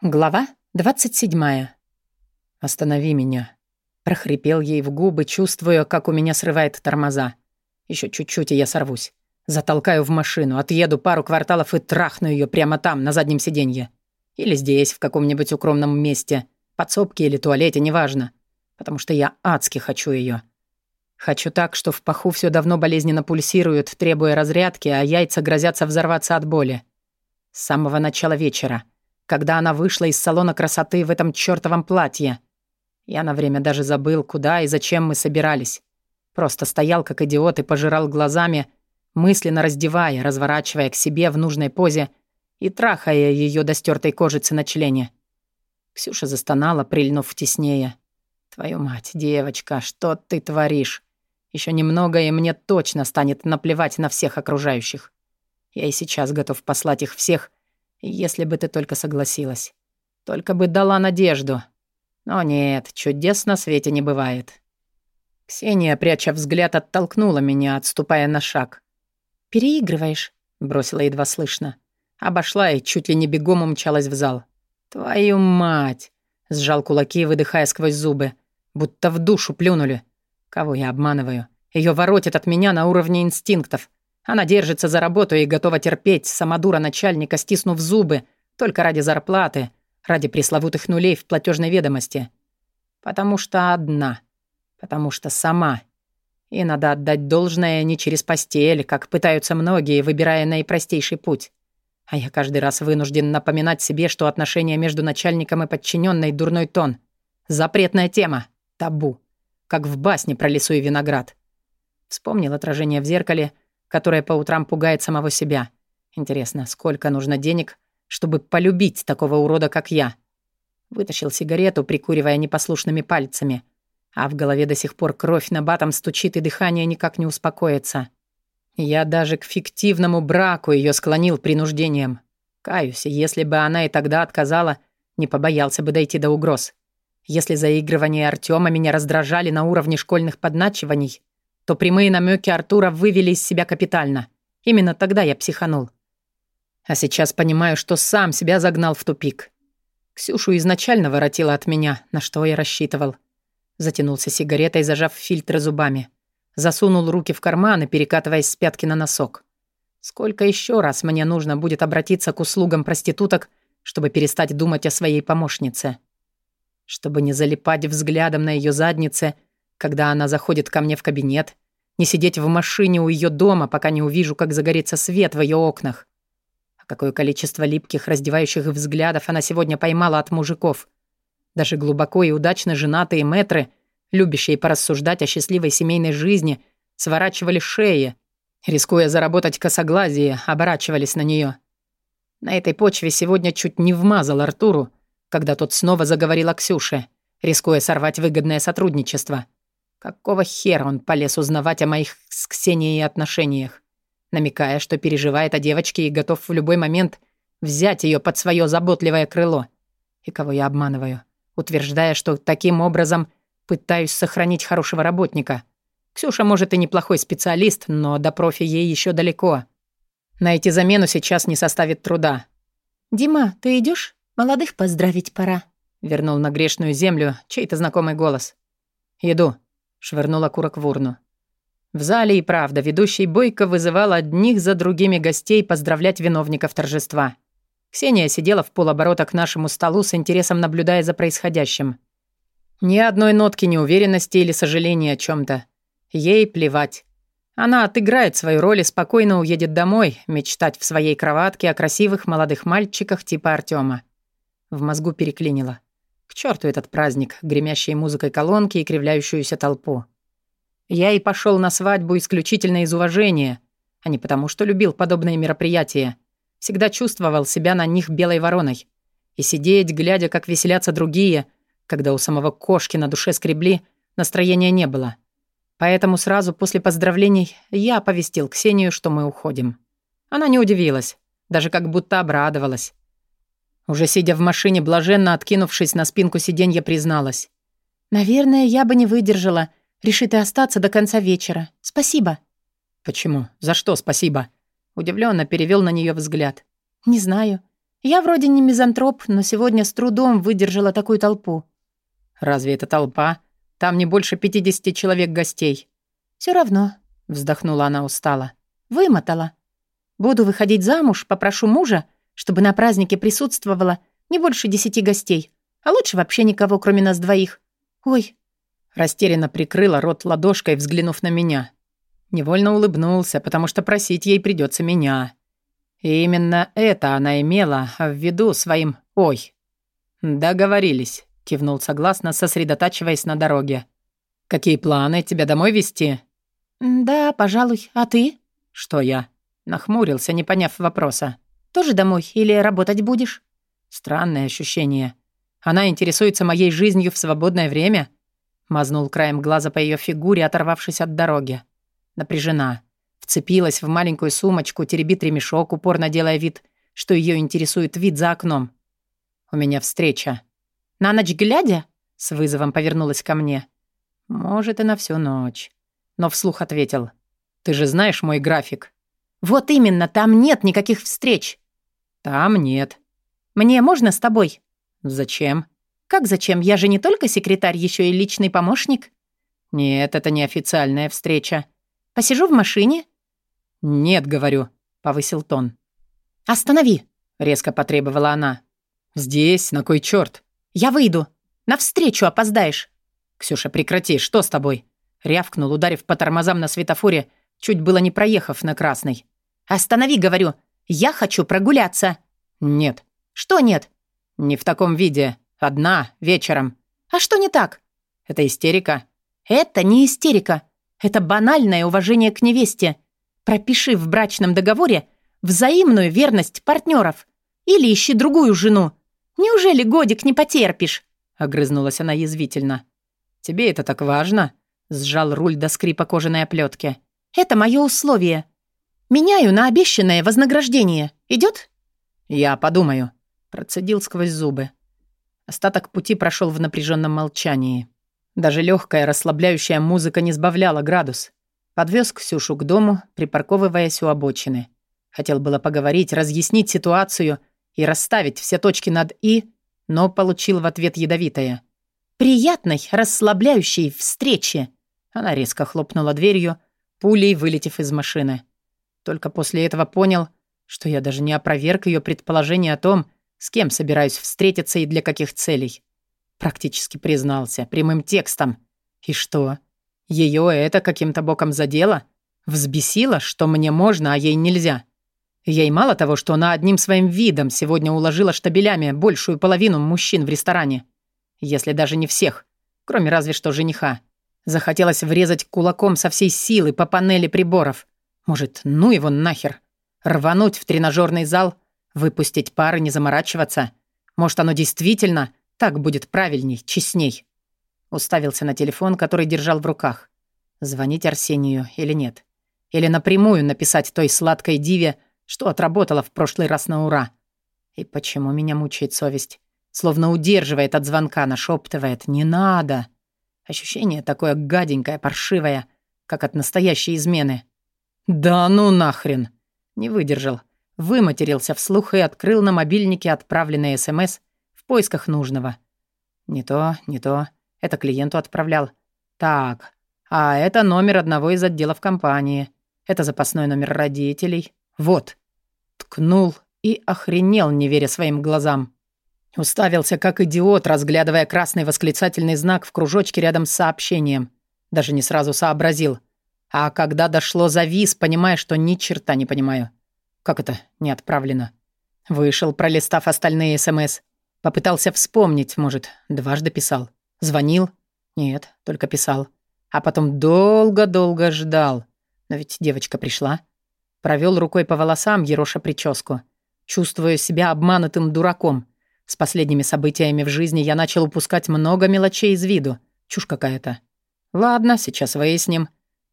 Глава 27. «Останови меня», — прохрипел ей в губы, чувствуя, как у меня срывает тормоза. Еще чуть-чуть, и я сорвусь. Затолкаю в машину, отъеду пару кварталов и трахну ее прямо там, на заднем сиденье. Или здесь, в каком-нибудь укромном месте, подсобке или туалете, неважно. Потому что я адски хочу ее. Хочу так, что в паху все давно болезненно пульсирует, требуя разрядки, а яйца грозятся взорваться от боли. С самого начала вечера — когда она вышла из салона красоты в этом чёртовом платье. Я на время даже забыл, куда и зачем мы собирались. Просто стоял как идиот и пожирал глазами, мысленно раздевая, разворачивая к себе в нужной позе и трахая её до стёртой кожицы на члене. Ксюша застонала, прильнув теснее. «Твою мать, девочка, что ты творишь? Ещё немного, и мне точно станет наплевать на всех окружающих. Я и сейчас готов послать их всех если бы ты только согласилась. Только бы дала надежду. Но нет, чудес на свете не бывает. Ксения, пряча взгляд, оттолкнула меня, отступая на шаг. «Переигрываешь?» — бросила едва слышно. Обошла и чуть ли не бегом умчалась в зал. «Твою мать!» — сжал кулаки, выдыхая сквозь зубы. Будто в душу плюнули. Кого я обманываю? Ее воротит от меня на уровне инстинктов. Она держится за работу и готова терпеть самодура начальника, стиснув зубы, только ради зарплаты, ради пресловутых нулей в платежной ведомости. Потому что одна. Потому что сама. И надо отдать должное не через постель, как пытаются многие, выбирая наипростейший путь. А я каждый раз вынужден напоминать себе, что отношения между начальником и подчиненной дурной тон. Запретная тема. Табу. Как в басне про лесу и виноград. Вспомнил отражение в зеркале — которая по утрам пугает самого себя. Интересно, сколько нужно денег, чтобы полюбить такого урода, как я? Вытащил сигарету, прикуривая непослушными пальцами. А в голове до сих пор кровь на батом стучит, и дыхание никак не успокоится. Я даже к фиктивному браку ее склонил принуждением. Каюсь, если бы она и тогда отказала, не побоялся бы дойти до угроз. Если заигрывания Артема меня раздражали на уровне школьных подначиваний, то прямые намеки Артура вывели из себя капитально. Именно тогда я психанул. А сейчас понимаю, что сам себя загнал в тупик. Ксюшу изначально воротила от меня, на что я рассчитывал. Затянулся сигаретой, зажав фильтры зубами. Засунул руки в карманы, перекатываясь с пятки на носок. Сколько еще раз мне нужно будет обратиться к услугам проституток, чтобы перестать думать о своей помощнице? Чтобы не залипать взглядом на ее заднице — когда она заходит ко мне в кабинет, не сидеть в машине у ее дома, пока не увижу, как загорится свет в ее окнах. А какое количество липких, раздевающих взглядов она сегодня поймала от мужиков. Даже глубоко и удачно женатые мэтры, любящие порассуждать о счастливой семейной жизни, сворачивали шеи, рискуя заработать косоглазие, оборачивались на нее. На этой почве сегодня чуть не вмазал Артуру, когда тот снова заговорил о Ксюше, рискуя сорвать выгодное сотрудничество — Какого хера он полез узнавать о моих с Ксенией отношениях, намекая, что переживает о девочке и готов в любой момент взять ее под свое заботливое крыло? И кого я обманываю, утверждая, что таким образом пытаюсь сохранить хорошего работника. Ксюша, может, и неплохой специалист, но до профи ей еще далеко. Найти замену сейчас не составит труда. «Дима, ты идешь? Молодых поздравить пора», — вернул на грешную землю чей-то знакомый голос. «Иду», Швырнул окурок в урну. В зале и правда ведущий Бойко вызывал одних за другими гостей поздравлять виновников торжества. Ксения сидела в полоборота к нашему столу с интересом наблюдая за происходящим. Ни одной нотки неуверенности или сожаления о чем то Ей плевать. Она отыграет свою роль и спокойно уедет домой, мечтать в своей кроватке о красивых молодых мальчиках типа Артема. В мозгу переклинило. К черту этот праздник, гремящей музыкой колонки и кривляющуюся толпу. Я и пошел на свадьбу исключительно из уважения, а не потому, что любил подобные мероприятия. Всегда чувствовал себя на них белой вороной. И сидеть, глядя, как веселятся другие, когда у самого кошки на душе скребли, настроения не было. Поэтому сразу после поздравлений я оповестил Ксению, что мы уходим. Она не удивилась, даже как будто обрадовалась. Уже сидя в машине, блаженно откинувшись на спинку сиденья, призналась. «Наверное, я бы не выдержала. Реши ты остаться до конца вечера. Спасибо». «Почему? За что спасибо?» Удивленно перевел на нее взгляд. «Не знаю. Я вроде не мизантроп, но сегодня с трудом выдержала такую толпу. Разве это толпа? Там не больше 50 человек гостей. Все равно, вздохнула она устало. Вымотала. Буду выходить замуж, попрошу мужа, чтобы на празднике присутствовало не больше десяти гостей, а лучше вообще никого, кроме нас двоих. Ой. Растерянно прикрыла рот ладошкой, взглянув на меня. Невольно улыбнулся, потому что просить ей придется меня. И именно это она имела в виду своим «ой». «Договорились», — кивнул согласно, сосредотачиваясь на дороге. «Какие планы? Тебя домой везти?» «Да, пожалуй. А ты?» «Что я?» Нахмурился, не поняв вопроса. «Тоже домой или работать будешь?» Странное ощущение. Она интересуется моей жизнью в свободное время? Мазнул краем глаза по ее фигуре, оторвавшись от дороги. Напряжена. Вцепилась в маленькую сумочку, теребит ремешок, упорно делая вид, что ее интересует вид за окном. «У меня встреча». «На ночь глядя?» С вызовом повернулась ко мне. «Может, и на всю ночь». Но вслух ответил. «Ты же знаешь мой график». «Вот именно, там нет никаких встреч». «Там нет». «Мне можно с тобой?» «Зачем?» «Как зачем? Я же не только секретарь, еще и личный помощник». «Нет, это не официальная встреча». «Посижу в машине?» «Нет, говорю», — повысил тон. «Останови», — резко потребовала она. «Здесь? На кой черт? «Я выйду. На встречу опоздаешь». «Ксюша, прекрати. Что с тобой?» Рявкнул, ударив по тормозам на светофоре, чуть было не проехав на красный. «Останови, говорю. Я хочу прогуляться». «Нет». «Что нет?» «Не в таком виде. Одна, вечером». «А что не так?» «Это истерика?» «Это не истерика. Это банальное уважение к невесте. Пропиши в брачном договоре взаимную верность партнеров. Или ищи другую жену. Неужели годик не потерпишь?» Огрызнулась она язвительно. «Тебе это так важно?» Сжал руль до скрипа кожаной оплетки. «Это мое условие. Меняю на обещанное вознаграждение. Идет? «Я подумаю», — процедил сквозь зубы. Остаток пути прошел в напряженном молчании. Даже легкая расслабляющая музыка не сбавляла градус. Подвез Ксюшу к дому, припарковываясь у обочины. Хотел было поговорить, разъяснить ситуацию и расставить все точки над «и», но получил в ответ ядовитое. «Приятной, расслабляющей встречи!» Она резко хлопнула дверью, пулей вылетев из машины. Только после этого понял, что я даже не опроверг ее предположение о том, с кем собираюсь встретиться и для каких целей. Практически признался, прямым текстом. И что? Ее это каким-то боком задело? Взбесило, что мне можно, а ей нельзя? Ей мало того, что она одним своим видом сегодня уложила штабелями большую половину мужчин в ресторане. Если даже не всех, кроме разве что жениха. Захотелось врезать кулаком со всей силы по панели приборов. Может, ну его нахер? Рвануть в тренажерный зал, выпустить пары, не заморачиваться. Может, оно действительно так будет правильней, честней. Уставился на телефон, который держал в руках. Звонить Арсению или нет? Или напрямую написать той сладкой диве, что отработала в прошлый раз на ура? И почему меня мучает совесть? Словно удерживает от звонка, нашептывает «не надо». Ощущение такое гаденькое, паршивое, как от настоящей измены. «Да ну нахрен!» Не выдержал. Выматерился вслух и открыл на мобильнике отправленный СМС в поисках нужного. Не то, не то. Это клиенту отправлял. Так, а это номер одного из отделов компании. Это запасной номер родителей. Вот. Ткнул и охренел, не веря своим глазам. Уставился как идиот, разглядывая красный восклицательный знак в кружочке рядом с сообщением. Даже не сразу сообразил. А когда дошло, завис, понимая, что ни черта не понимаю. Как это не отправлено? Вышел, пролистав остальные СМС. Попытался вспомнить, может, дважды писал. Звонил? Нет, только писал. А потом долго-долго ждал. Но ведь девочка пришла. Провел рукой по волосам, ероша прическу. Чувствуя себя обманутым дураком. С последними событиями в жизни я начал упускать много мелочей из виду. Чушь какая-то. Ладно, сейчас выясним.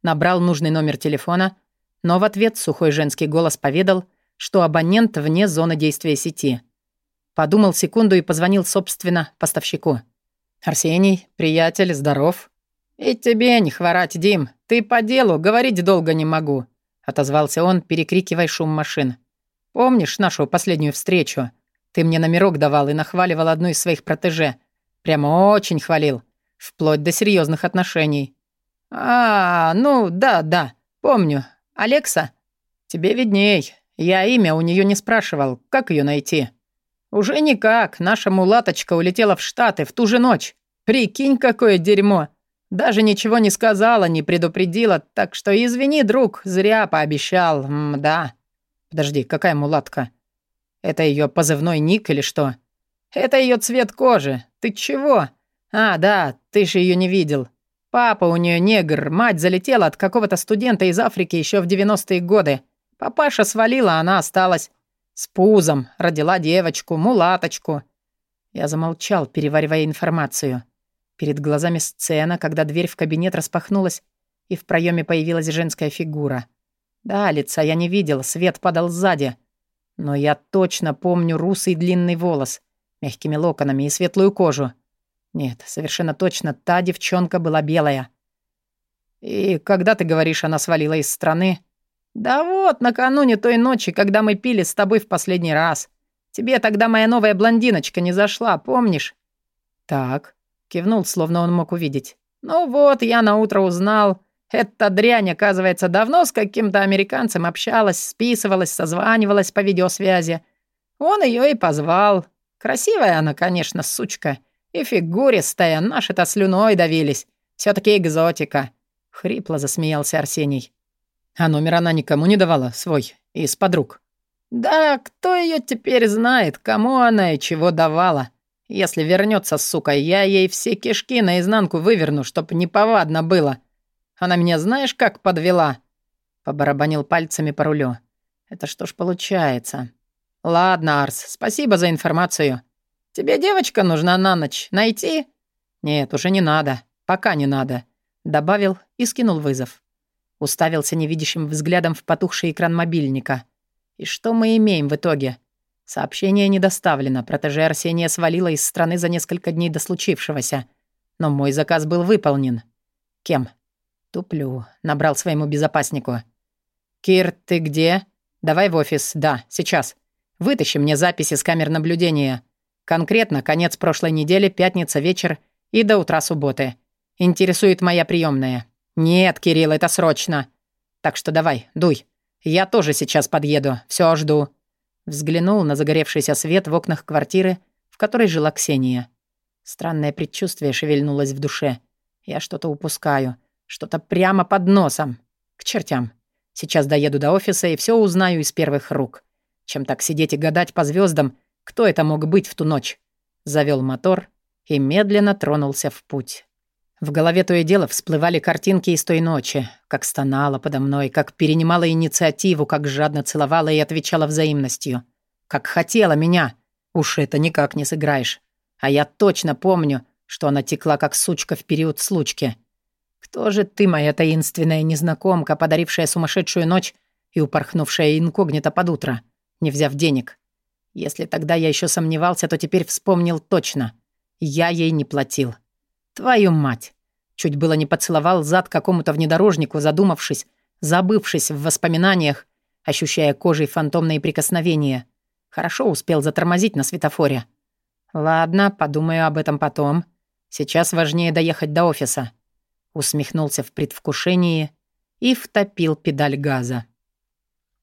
Набрал нужный номер телефона, но в ответ сухой женский голос поведал, что абонент вне зоны действия сети. Подумал секунду и позвонил, собственно, поставщику. «Арсений, приятель, здоров?» «И тебе не хворать, Дим. Ты по делу, говорить долго не могу», — отозвался он, перекрикивая шум машин. «Помнишь нашу последнюю встречу? Ты мне номерок давал и нахваливал одну из своих протеже. Прямо очень хвалил. Вплоть до серьезных отношений. А, ну, да, да, помню. Алекса? Тебе видней. Я имя у нее не спрашивал. Как ее найти? Уже никак. Наша мулаточка улетела в Штаты в ту же ночь. Прикинь, какое дерьмо. Даже ничего не сказала, не предупредила, так что извини, друг, зря пообещал. М-да. Подожди, какая мулатка? Это ее позывной ник или что? Это ее цвет кожи. Ты чего? А, да, ты же ее не видел. Папа у нее негр, мать залетела от какого-то студента из Африки еще в 90-е годы. Папаша свалила, она осталась. С пузом, родила девочку, мулаточку. Я замолчал, переваривая информацию. Перед глазами сцена, когда дверь в кабинет распахнулась, и в проеме появилась женская фигура. Да, лица я не видел, свет падал сзади. Но я точно помню русый длинный волос, мягкими локонами и светлую кожу. Нет, совершенно точно, та девчонка была белая. «И когда, ты говоришь, она свалила из страны?» «Да вот, накануне той ночи, когда мы пили с тобой в последний раз. Тебе тогда моя новая блондиночка не зашла, помнишь?» «Так», — кивнул, словно он мог увидеть. «Ну вот, я наутро узнал. Эта дрянь, оказывается, давно с каким-то американцем общалась, списывалась, созванивалась по видеосвязи. Он ее и позвал. Красивая она, конечно, сучка. И фигуристая, наши-то слюной давились. все таки экзотика». Хрипло засмеялся Арсений. А номер она никому не давала, свой, из подруг. Да, кто ее теперь знает, кому она и чего давала. Если вернется, сука, я ей все кишки наизнанку выверну, чтоб неповадно было. Она меня знаешь, как подвела?» Побарабанил пальцами по рулю. «Это что ж получается?» «Ладно, Арс, спасибо за информацию. Тебе девочка нужна на ночь. Найти?» «Нет, уже не надо. Пока не надо», — добавил и скинул вызов. Уставился невидящим взглядом в потухший экран мобильника. «И что мы имеем в итоге?» Сообщение не доставлено. Протеже Арсения свалила из страны за несколько дней до случившегося. Но мой заказ был выполнен. Кем? Туплю. Набрал своему безопаснику. «Кир, ты где?» «Давай в офис. Да, сейчас. Вытащи мне записи с камер наблюдения. Конкретно конец прошлой недели, пятница, вечер и до утра субботы. Интересует моя приемная. «Нет, Кирилл, это срочно. Так что давай, дуй. Я тоже сейчас подъеду. Все жду». Взглянул на загоревшийся свет в окнах квартиры, в которой жила Ксения. Странное предчувствие шевельнулось в душе. Я что-то упускаю. Что-то прямо под носом. К чертям. Сейчас доеду до офиса и все узнаю из первых рук. Чем так сидеть и гадать по звездам, кто это мог быть в ту ночь? Завел мотор и медленно тронулся в путь. В голове то и дело всплывали картинки из той ночи, как стонала подо мной, как перенимала инициативу, как жадно целовала и отвечала взаимностью. Как хотела меня. Уж это никак не сыграешь. А я точно помню, что она текла как сучка в период случки. Кто же ты, моя таинственная незнакомка, подарившая сумасшедшую ночь и упорхнувшая инкогнито под утро, не взяв денег? Если тогда я еще сомневался, то теперь вспомнил точно. Я ей не платил. Твою мать! Чуть было не поцеловал зад какому-то внедорожнику, задумавшись, забывшись в воспоминаниях, ощущая кожей фантомные прикосновения. Хорошо успел затормозить на светофоре. Ладно, подумаю об этом потом. Сейчас важнее доехать до офиса. Усмехнулся в предвкушении и втопил педаль газа.